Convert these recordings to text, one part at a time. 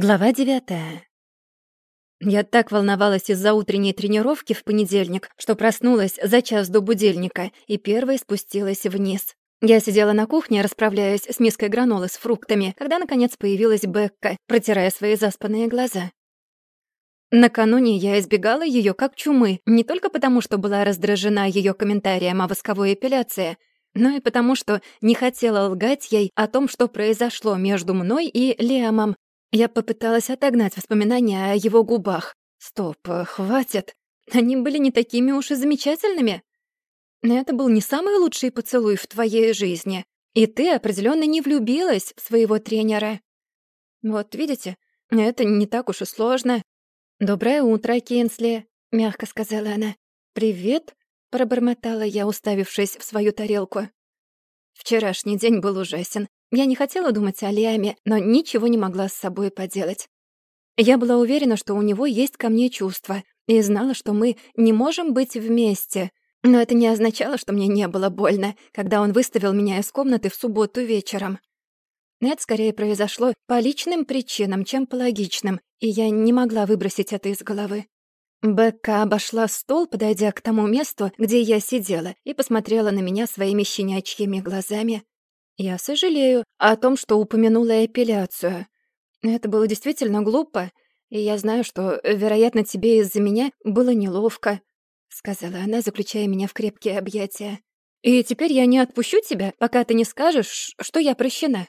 Глава девятая. Я так волновалась из-за утренней тренировки в понедельник, что проснулась за час до будильника и первой спустилась вниз. Я сидела на кухне, расправляясь с миской гранолы с фруктами, когда, наконец, появилась Бекка, протирая свои заспанные глаза. Накануне я избегала ее как чумы, не только потому, что была раздражена ее комментарием о восковой эпиляции, но и потому, что не хотела лгать ей о том, что произошло между мной и Лиамом, я попыталась отогнать воспоминания о его губах. Стоп, э, хватит. Они были не такими уж и замечательными. Это был не самый лучший поцелуй в твоей жизни. И ты определенно не влюбилась в своего тренера. Вот видите, это не так уж и сложно. «Доброе утро, Кинсли», — мягко сказала она. «Привет», — пробормотала я, уставившись в свою тарелку. Вчерашний день был ужасен. Я не хотела думать о Лиаме, но ничего не могла с собой поделать. Я была уверена, что у него есть ко мне чувства, и знала, что мы не можем быть вместе. Но это не означало, что мне не было больно, когда он выставил меня из комнаты в субботу вечером. Это скорее произошло по личным причинам, чем по логичным, и я не могла выбросить это из головы. Бекка обошла стол, подойдя к тому месту, где я сидела, и посмотрела на меня своими щенячьими глазами. Я сожалею о том, что упомянула эпиляцию. Это было действительно глупо, и я знаю, что, вероятно, тебе из-за меня было неловко, сказала она, заключая меня в крепкие объятия. И теперь я не отпущу тебя, пока ты не скажешь, что я прощена.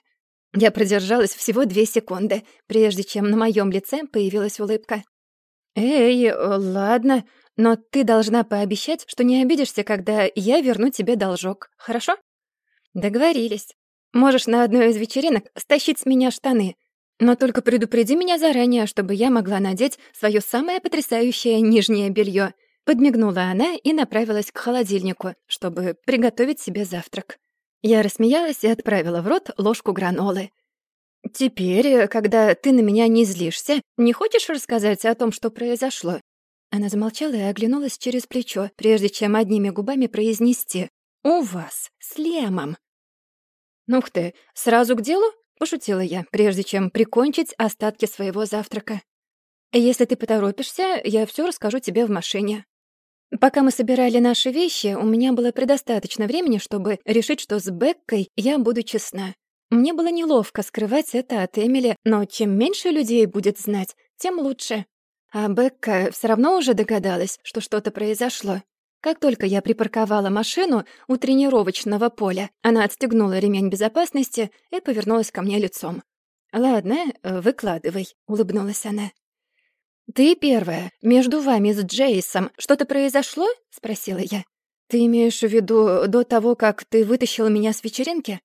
Я продержалась всего две секунды, прежде чем на моем лице появилась улыбка. «Эй, ладно, но ты должна пообещать, что не обидишься, когда я верну тебе должок, хорошо?» «Договорились. Можешь на одной из вечеринок стащить с меня штаны, но только предупреди меня заранее, чтобы я могла надеть свое самое потрясающее нижнее белье. Подмигнула она и направилась к холодильнику, чтобы приготовить себе завтрак. Я рассмеялась и отправила в рот ложку гранолы. «Теперь, когда ты на меня не злишься, не хочешь рассказать о том, что произошло?» Она замолчала и оглянулась через плечо, прежде чем одними губами произнести «У вас с Лемом». «Ух ты, сразу к делу?» — пошутила я, прежде чем прикончить остатки своего завтрака. «Если ты поторопишься, я все расскажу тебе в машине». Пока мы собирали наши вещи, у меня было предостаточно времени, чтобы решить, что с Беккой я буду честна. Мне было неловко скрывать это от Эмили, но чем меньше людей будет знать, тем лучше. А Бекка все равно уже догадалась, что что-то произошло. Как только я припарковала машину у тренировочного поля, она отстегнула ремень безопасности и повернулась ко мне лицом. «Ладно, выкладывай», — улыбнулась она. «Ты первая. Между вами с Джейсом что-то произошло?» — спросила я. «Ты имеешь в виду до того, как ты вытащила меня с вечеринки?»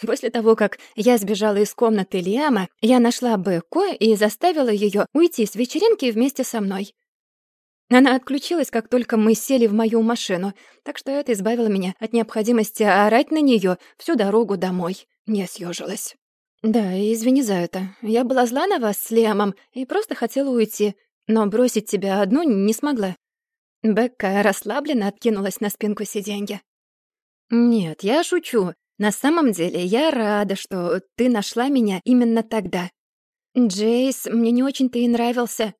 После того, как я сбежала из комнаты Лиама, я нашла Бекку и заставила ее уйти с вечеринки вместе со мной. Она отключилась, как только мы сели в мою машину, так что это избавило меня от необходимости орать на нее всю дорогу домой. Не съежилась. «Да, извини за это. Я была зла на вас с Лемом и просто хотела уйти, но бросить тебя одну не смогла». Бекка расслабленно откинулась на спинку сиденья. «Нет, я шучу. На самом деле я рада, что ты нашла меня именно тогда. Джейс мне не очень-то и нравился.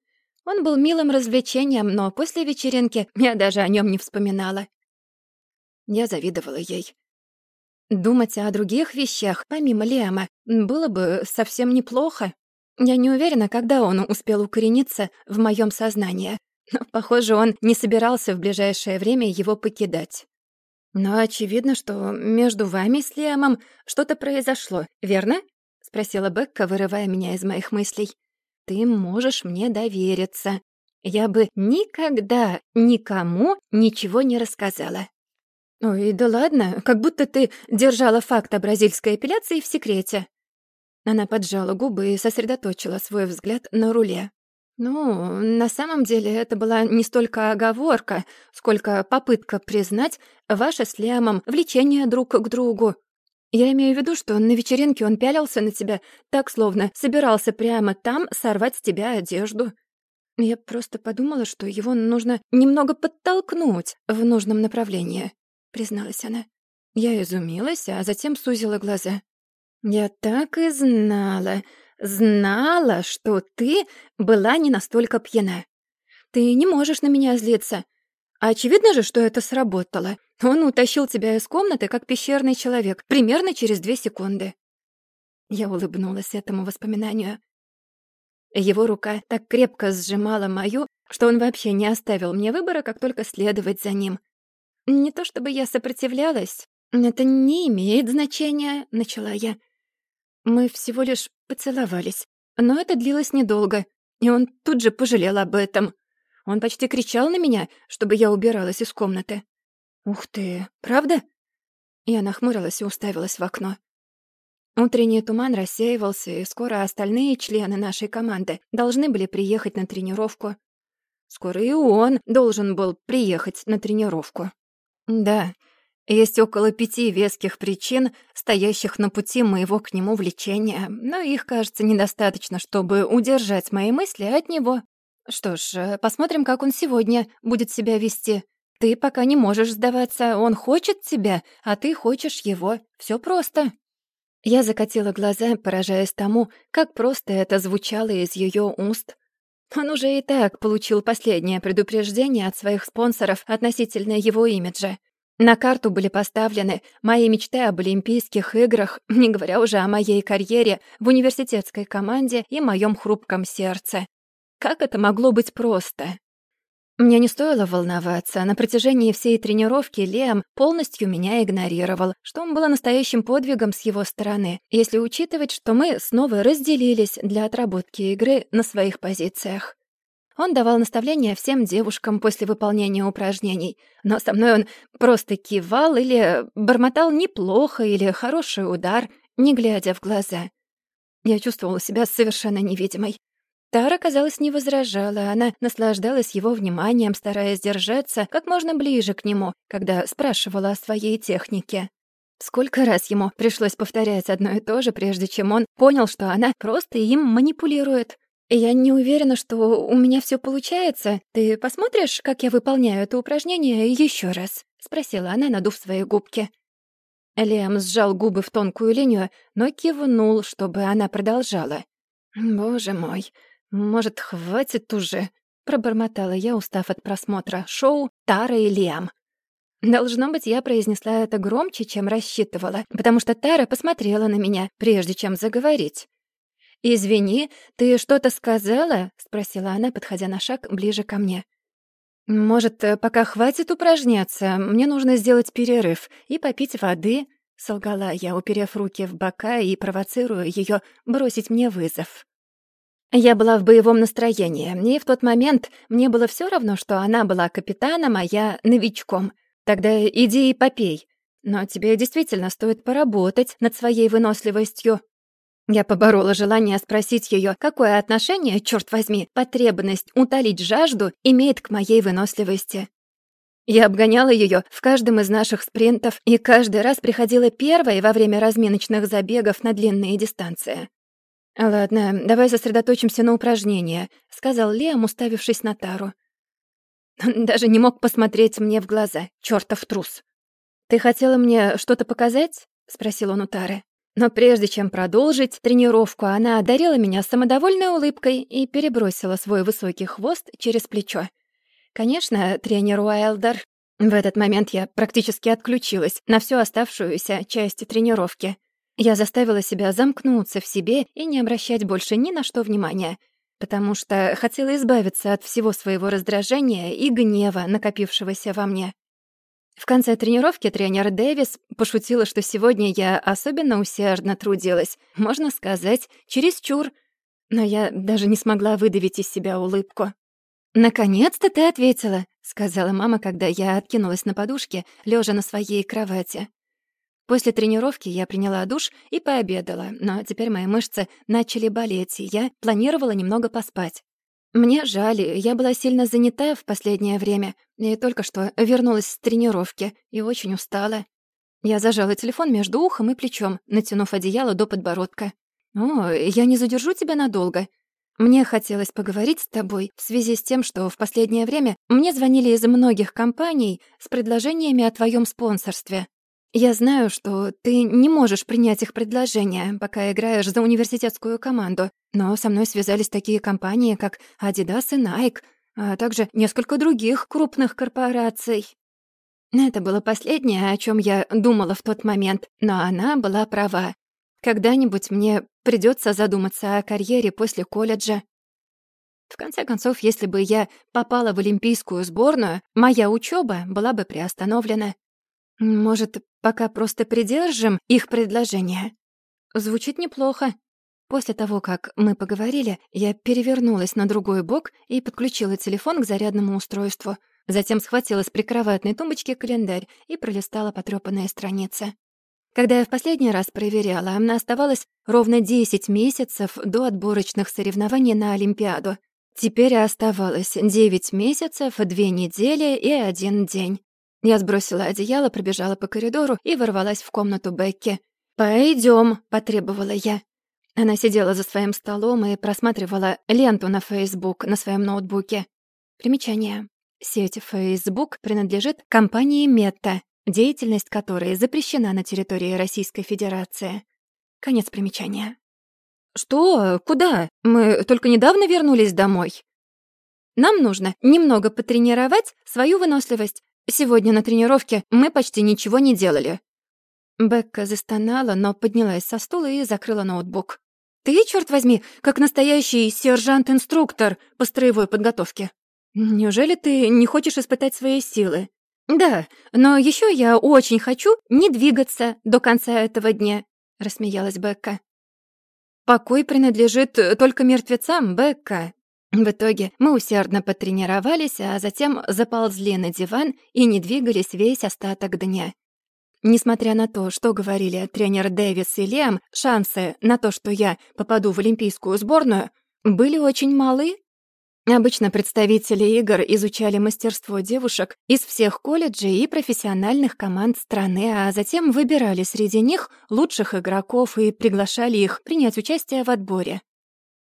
Он был милым развлечением, но после вечеринки я даже о нем не вспоминала. Я завидовала ей. Думать о других вещах, помимо Лема, было бы совсем неплохо. Я не уверена, когда он успел укорениться в моем сознании, но, похоже, он не собирался в ближайшее время его покидать. Но очевидно, что между вами с Лемом что-то произошло, верно? — спросила Бекка, вырывая меня из моих мыслей ты можешь мне довериться. Я бы никогда никому ничего не рассказала». «Ой, да ладно, как будто ты держала факт о бразильской эпиляции в секрете». Она поджала губы и сосредоточила свой взгляд на руле. «Ну, на самом деле это была не столько оговорка, сколько попытка признать ваше с Лиамом влечение друг к другу. Я имею в виду, что на вечеринке он пялился на тебя, так словно собирался прямо там сорвать с тебя одежду. Я просто подумала, что его нужно немного подтолкнуть в нужном направлении, призналась она. Я изумилась, а затем сузила глаза. Я так и знала. знала, что ты была не настолько пьяна. Ты не можешь на меня злиться. Очевидно же, что это сработало. Он утащил тебя из комнаты, как пещерный человек, примерно через две секунды. Я улыбнулась этому воспоминанию. Его рука так крепко сжимала мою, что он вообще не оставил мне выбора, как только следовать за ним. Не то чтобы я сопротивлялась, это не имеет значения, начала я. Мы всего лишь поцеловались, но это длилось недолго, и он тут же пожалел об этом. Он почти кричал на меня, чтобы я убиралась из комнаты. «Ух ты, правда?» Я нахмурилась и уставилась в окно. Утренний туман рассеивался, и скоро остальные члены нашей команды должны были приехать на тренировку. Скоро и он должен был приехать на тренировку. Да, есть около пяти веских причин, стоящих на пути моего к нему влечения, но их, кажется, недостаточно, чтобы удержать мои мысли от него. Что ж, э, посмотрим, как он сегодня будет себя вести. Ты пока не можешь сдаваться, он хочет тебя, а ты хочешь его. Все просто. Я закатила глаза, поражаясь тому, как просто это звучало из ее уст. Он уже и так получил последнее предупреждение от своих спонсоров относительно его имиджа. На карту были поставлены мои мечты об Олимпийских играх, не говоря уже о моей карьере в университетской команде и моем хрупком сердце. Как это могло быть просто? Мне не стоило волноваться. На протяжении всей тренировки Лиам полностью меня игнорировал, что было настоящим подвигом с его стороны, если учитывать, что мы снова разделились для отработки игры на своих позициях. Он давал наставления всем девушкам после выполнения упражнений, но со мной он просто кивал или бормотал неплохо или хороший удар, не глядя в глаза. Я чувствовала себя совершенно невидимой. Тара, казалось, не возражала, она наслаждалась его вниманием, стараясь держаться как можно ближе к нему, когда спрашивала о своей технике. Сколько раз ему пришлось повторять одно и то же, прежде чем он понял, что она просто им манипулирует. «Я не уверена, что у меня все получается. Ты посмотришь, как я выполняю это упражнение еще раз?» — спросила она, надув свои губки. Лиам сжал губы в тонкую линию, но кивнул, чтобы она продолжала. «Боже мой, «Может, хватит уже?» — пробормотала я, устав от просмотра шоу «Тара и Лиам». Должно быть, я произнесла это громче, чем рассчитывала, потому что Тара посмотрела на меня, прежде чем заговорить. «Извини, ты что-то сказала?» — спросила она, подходя на шаг ближе ко мне. «Может, пока хватит упражняться, мне нужно сделать перерыв и попить воды?» — солгала я, уперев руки в бока и провоцируя ее бросить мне вызов. Я была в боевом настроении, и в тот момент мне было все равно, что она была капитаном, а я новичком. Тогда иди и попей. Но тебе действительно стоит поработать над своей выносливостью. Я поборола желание спросить ее, какое отношение, черт возьми, потребность утолить жажду имеет к моей выносливости. Я обгоняла ее в каждом из наших спринтов и каждый раз приходила первой во время разминочных забегов на длинные дистанции. «Ладно, давай сосредоточимся на упражнения», — сказал Лиам, уставившись на Тару. Он даже не мог посмотреть мне в глаза, чёртов трус. «Ты хотела мне что-то показать?» — спросил он у Тары. Но прежде чем продолжить тренировку, она одарила меня самодовольной улыбкой и перебросила свой высокий хвост через плечо. Конечно, тренер Уайлдер... В этот момент я практически отключилась на всю оставшуюся часть тренировки. Я заставила себя замкнуться в себе и не обращать больше ни на что внимания, потому что хотела избавиться от всего своего раздражения и гнева, накопившегося во мне. В конце тренировки тренер Дэвис пошутила, что сегодня я особенно усердно трудилась, можно сказать, чересчур, но я даже не смогла выдавить из себя улыбку. «Наконец-то ты ответила», — сказала мама, когда я откинулась на подушке, лежа на своей кровати. После тренировки я приняла душ и пообедала, но теперь мои мышцы начали болеть, и я планировала немного поспать. Мне жаль, я была сильно занята в последнее время и только что вернулась с тренировки и очень устала. Я зажала телефон между ухом и плечом, натянув одеяло до подбородка. «О, я не задержу тебя надолго. Мне хотелось поговорить с тобой в связи с тем, что в последнее время мне звонили из многих компаний с предложениями о твоем спонсорстве. Я знаю, что ты не можешь принять их предложение, пока играешь за университетскую команду, но со мной связались такие компании, как Adidas и Nike, а также несколько других крупных корпораций. Это было последнее, о чем я думала в тот момент, но она была права. Когда-нибудь мне придется задуматься о карьере после колледжа. В конце концов, если бы я попала в олимпийскую сборную, моя учеба была бы приостановлена. Может, пока просто придержим их предложение? Звучит неплохо. После того, как мы поговорили, я перевернулась на другой бок и подключила телефон к зарядному устройству. Затем схватила с прикроватной тумбочки календарь и пролистала потрёпанные страницы. Когда я в последний раз проверяла, мне оставалось ровно 10 месяцев до отборочных соревнований на Олимпиаду. Теперь оставалось 9 месяцев, 2 недели и 1 день. Я сбросила одеяло, пробежала по коридору и ворвалась в комнату Бекки. «Пойдём», — потребовала я. Она сидела за своим столом и просматривала ленту на Facebook на своем ноутбуке. Примечание. Сеть Facebook принадлежит компании Meta, деятельность которой запрещена на территории Российской Федерации. Конец примечания. «Что? Куда? Мы только недавно вернулись домой». «Нам нужно немного потренировать свою выносливость. Сегодня на тренировке мы почти ничего не делали». Бекка застонала, но поднялась со стула и закрыла ноутбук. «Ты, черт возьми, как настоящий сержант-инструктор по строевой подготовке. Неужели ты не хочешь испытать свои силы?» «Да, но еще я очень хочу не двигаться до конца этого дня», — рассмеялась Бекка. «Покой принадлежит только мертвецам, Бекка», в итоге мы усердно потренировались, а затем заползли на диван и не двигались весь остаток дня. Несмотря на то, что говорили тренер Дэвис и Лиам, шансы на то, что я попаду в олимпийскую сборную, были очень малы. Обычно представители игр изучали мастерство девушек из всех колледжей и профессиональных команд страны, а затем выбирали среди них лучших игроков и приглашали их принять участие в отборе.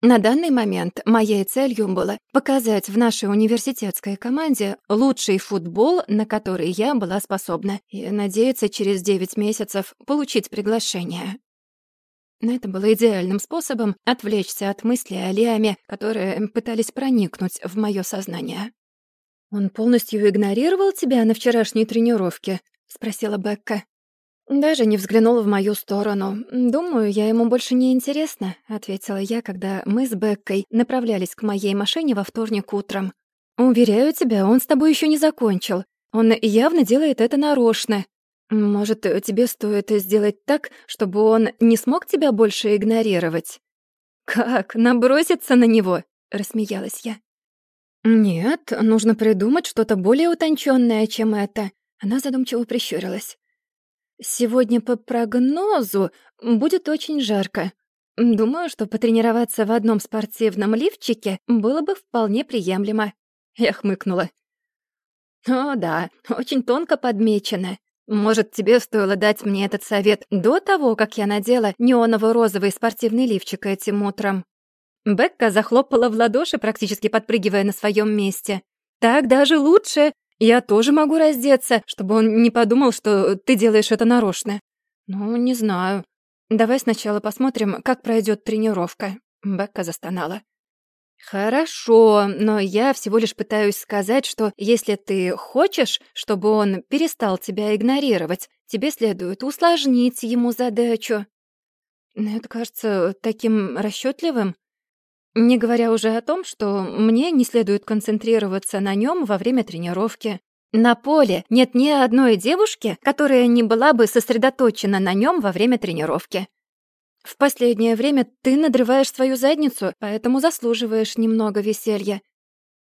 На данный момент моей целью было показать в нашей университетской команде лучший футбол, на который я была способна, и надеяться через 9 месяцев получить приглашение. Это было идеальным способом отвлечься от мысли о Лиаме, которые пытались проникнуть в моё сознание. «Он полностью игнорировал тебя на вчерашней тренировке?» — спросила Бекка. «Даже не взглянул в мою сторону. Думаю, я ему больше не интересна», — ответила я, когда мы с Беккой направлялись к моей машине во вторник утром. «Уверяю тебя, он с тобой еще не закончил. Он явно делает это нарочно. Может, тебе стоит сделать так, чтобы он не смог тебя больше игнорировать?» «Как? Наброситься на него?» — рассмеялась я. «Нет, нужно придумать что-то более утонченное, чем это». Она задумчиво прищурилась. Сегодня по прогнозу будет очень жарко. Думаю, что потренироваться в одном спортивном лифчике было бы вполне приемлемо. Я хмыкнула. О, да, очень тонко подмечено. Может, тебе стоило дать мне этот совет до того, как я надела неоново-розовый спортивный лифчик этим утром. Бекка захлопала в ладоши, практически подпрыгивая на своем месте. «Так даже лучше. Я тоже могу раздеться, чтобы он не подумал, что ты делаешь это нарочно. Ну, не знаю. Давай сначала посмотрим, как пройдет тренировка. Бекка застонала. «Хорошо, но я всего лишь пытаюсь сказать, что если ты хочешь, чтобы он перестал тебя игнорировать, тебе следует усложнить ему задачу». Это кажется таким расчетливым. Не говоря уже о том, что мне не следует концентрироваться на нем во время тренировки. На поле нет ни одной девушки, которая не была бы сосредоточена на нем во время тренировки. В последнее время ты надрываешь свою задницу, поэтому заслуживаешь немного веселья.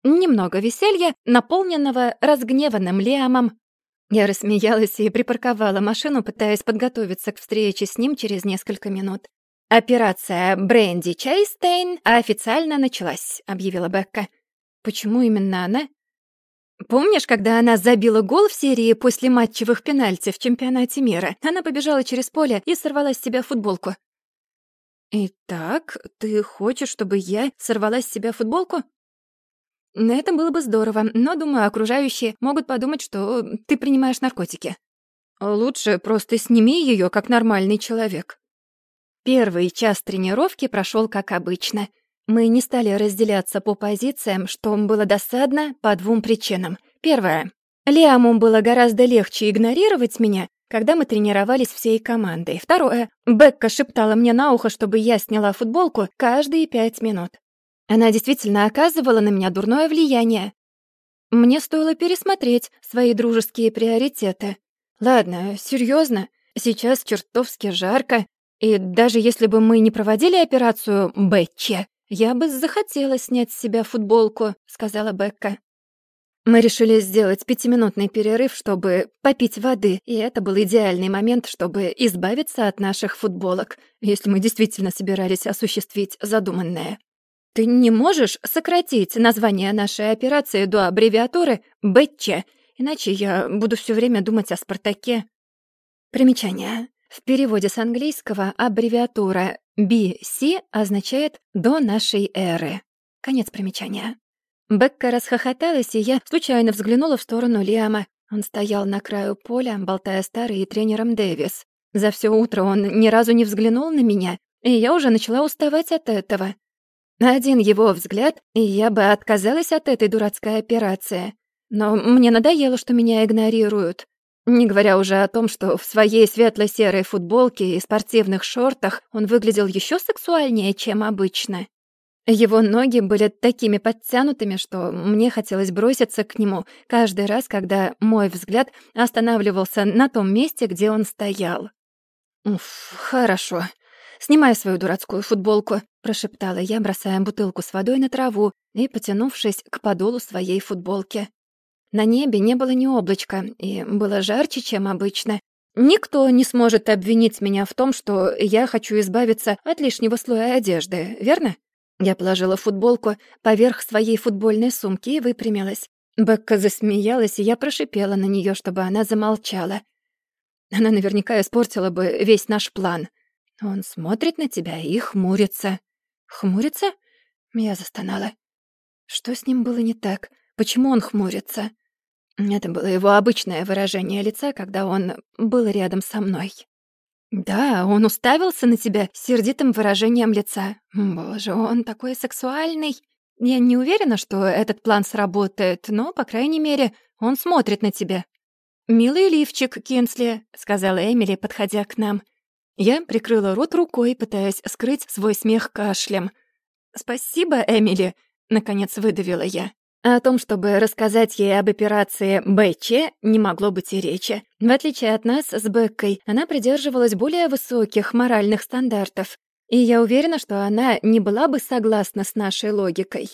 Немного веселья, наполненного разгневанным Лиамом. Я рассмеялась и припарковала машину, пытаясь подготовиться к встрече с ним через несколько минут. «Операция Бренди Чейстейн официально началась», — объявила Бекка. «Почему именно она?» «Помнишь, когда она забила гол в серии после матчевых пенальти в чемпионате мира? Она побежала через поле и сорвала с себя футболку». «Итак, ты хочешь, чтобы я сорвала с себя футболку?» «Это было бы здорово, но, думаю, окружающие могут подумать, что ты принимаешь наркотики». Лучше просто сними ее, как нормальный человек». Первый час тренировки прошел как обычно. Мы не стали разделяться по позициям, что было досадно по двум причинам. Первое. Лиаму было гораздо легче игнорировать меня, когда мы тренировались всей командой. Второе. Бекка шептала мне на ухо, чтобы я сняла футболку каждые пять минут. Она действительно оказывала на меня дурное влияние. Мне стоило пересмотреть свои дружеские приоритеты. Ладно, серьезно, сейчас чертовски жарко, и даже если бы мы не проводили операцию Бетче, я бы захотела снять с себя футболку, сказала Бекка. Мы решили сделать пятиминутный перерыв, чтобы попить воды, и это был идеальный момент, чтобы избавиться от наших футболок, если мы действительно собирались осуществить задуманное. Ты не можешь сократить название нашей операции до аббревиатуры «БЧ», иначе я буду все время думать о «Спартаке». Примечание. В переводе с английского аббревиатура BC означает «до нашей эры». Конец примечания. Бекка расхохоталась, и я случайно взглянула в сторону Лиама. Он стоял на краю поля, болтая старый тренером Дэвис. За все утро он ни разу не взглянул на меня, и я уже начала уставать от этого. Один его взгляд, и я бы отказалась от этой дурацкой операции. Но мне надоело, что меня игнорируют. Не говоря уже о том, что в своей светло-серой футболке и спортивных шортах он выглядел еще сексуальнее, чем обычно. Его ноги были такими подтянутыми, что мне хотелось броситься к нему каждый раз, когда мой взгляд останавливался на том месте, где он стоял. «Уф, хорошо. Снимай свою дурацкую футболку», — прошептала я, бросая бутылку с водой на траву и потянувшись к подолу своей футболки. На небе не было ни облачка, и было жарче, чем обычно. Никто не сможет обвинить меня в том, что я хочу избавиться от лишнего слоя одежды, верно? Я положила футболку поверх своей футбольной сумки и выпрямилась. Бекка засмеялась, и я прошипела на нее, чтобы она замолчала. Она наверняка испортила бы весь наш план. Он смотрит на тебя и хмурится. Хмурится? Я застонала. Что с ним было не так? Почему он хмурится? Это было его обычное выражение лица, когда он был рядом со мной. Да, он уставился на тебя сердитым выражением лица. Боже, он такой сексуальный. Я не уверена, что этот план сработает, но, по крайней мере, он смотрит на тебя. «Милый лифчик, Кинсли», — сказала Эмили, подходя к нам. Я прикрыла рот рукой, пытаясь скрыть свой смех кашлем. «Спасибо, Эмили», — наконец выдавила я. О том, чтобы рассказать ей об операции БЧ, не могло быть и речи. В отличие от нас с Беккой, она придерживалась более высоких моральных стандартов. И я уверена, что она не была бы согласна с нашей логикой.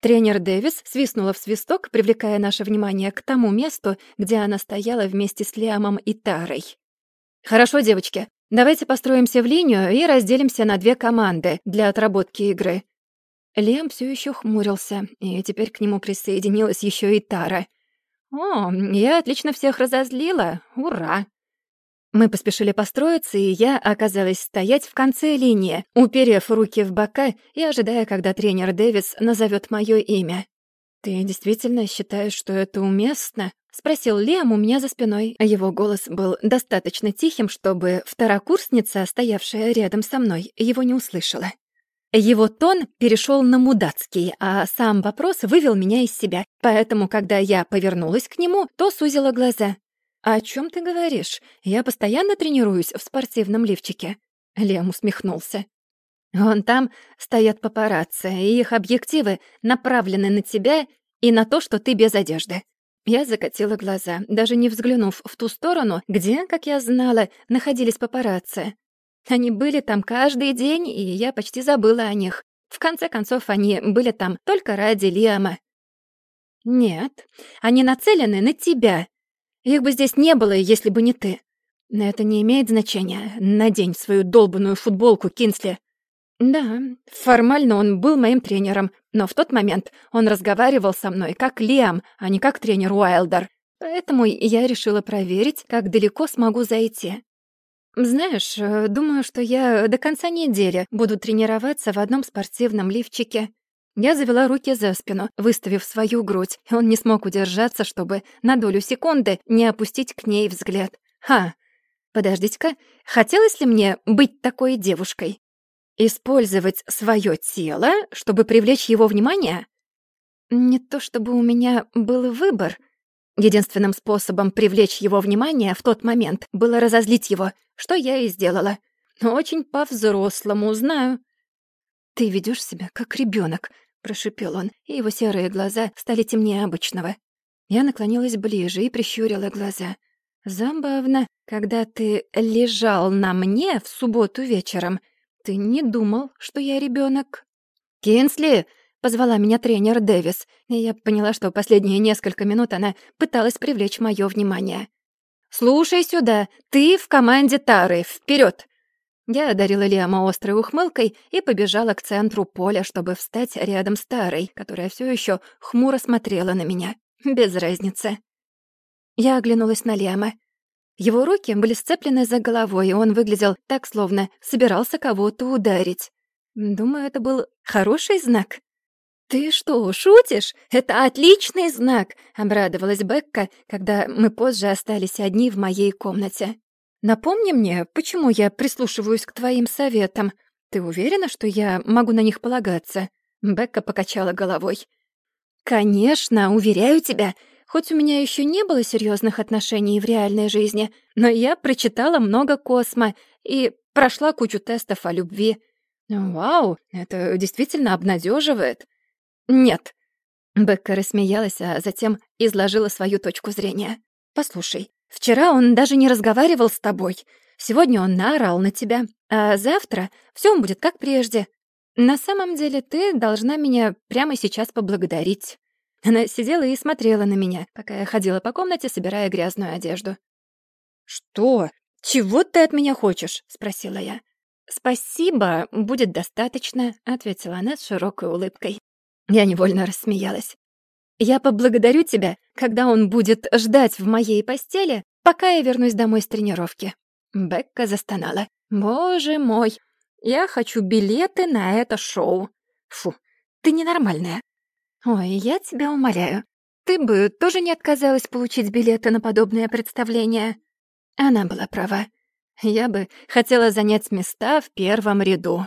Тренер Дэвис свистнула в свисток, привлекая наше внимание к тому месту, где она стояла вместе с Лиамом и Тарой. «Хорошо, девочки, давайте построимся в линию и разделимся на две команды для отработки игры. Лем все еще хмурился, и теперь к нему присоединилась еще и Тара. «О, я отлично всех разозлила! Ура!» Мы поспешили построиться, и я оказалась стоять в конце линии, уперев руки в бока и ожидая, когда тренер Дэвис назовет мое имя. «Ты действительно считаешь, что это уместно?» — спросил Лем у меня за спиной. Его голос был достаточно тихим, чтобы второкурсница, стоявшая рядом со мной, его не услышала. Его тон перешел на мудацкий, а сам вопрос вывел меня из себя. Поэтому, когда я повернулась к нему, то сузила глаза. «О чем ты говоришь? Я постоянно тренируюсь в спортивном лифчике». Лем усмехнулся. «Вон там стоят папарацци, и их объективы направлены на тебя и на то, что ты без одежды». Я закатила глаза, даже не взглянув в ту сторону, где, как я знала, находились папарацци. Они были там каждый день, и я почти забыла о них. В конце концов, они были там только ради Лиама. Нет, они нацелены на тебя. Их бы здесь не было, если бы не ты. Но это не имеет значения. Надень свою долбанную футболку, Кинсли. Да, формально он был моим тренером, но в тот момент он разговаривал со мной как Лиам, а не как тренер Уайлдер. Поэтому я решила проверить, как далеко смогу зайти. «Знаешь, э, думаю, что я до конца недели буду тренироваться в одном спортивном лифчике». Я завела руки за спину, выставив свою грудь, и он не смог удержаться, чтобы на долю секунды не опустить к ней взгляд. Ха, подождите-ка, хотелось ли мне быть такой девушкой? Использовать свое тело, чтобы привлечь его внимание? Не то чтобы у меня был выбор. Единственным способом привлечь его внимание в тот момент было разозлить его, что я и сделала. Очень по-взрослому, знаю. «Ты ведешь себя как ребенок, прошипел он, и его серые глаза стали темнее обычного. Я наклонилась ближе и прищурила глаза. «Забавно, когда ты лежал на мне в субботу вечером, ты не думал, что я ребенок. «Кинсли!» — позвала меня тренер Дэвис, и я поняла, что последние несколько минут она пыталась привлечь моё внимание. «Слушай сюда, ты в команде Тары, вперед! Я одарила Лиама острой ухмылкой и побежала к центру поля, чтобы встать рядом с Тарой, которая все еще хмуро смотрела на меня. Без разницы. Я оглянулась на Лиама. Его руки были сцеплены за головой, и он выглядел так, словно собирался кого-то ударить. Думаю, это был хороший знак. «Ты что, шутишь? Это отличный знак!» — обрадовалась Бекка, когда мы позже остались одни в моей комнате. «Напомни мне, почему я прислушиваюсь к твоим советам. Ты уверена, что я могу на них полагаться?» Бекка покачала головой. «Конечно, уверяю тебя, Хоть у меня еще не было серьезных отношений в реальной жизни, но я прочитала много космо и прошла кучу тестов о любви. Вау, это действительно обнадеживает. Нет. Бекка рассмеялась, а затем изложила свою точку зрения. Послушай, вчера он даже не разговаривал с тобой. Сегодня он наорал на тебя, а завтра все будет как прежде. На самом деле ты должна меня прямо сейчас поблагодарить. Она сидела и смотрела на меня, пока я ходила по комнате, собирая грязную одежду. «Что? Чего ты от меня хочешь?» — спросила я. «Спасибо, будет достаточно», — ответила она с широкой улыбкой. Я невольно рассмеялась. «Я поблагодарю тебя, когда он будет ждать в моей постели, пока я вернусь домой с тренировки». Бекка застонала. «Боже мой, я хочу билеты на это шоу. Фу, ты ненормальная. «Ой, я тебя умоляю. Ты бы тоже не отказалась получить билеты на подобное представление?» Она была права. Я бы хотела занять места в первом ряду.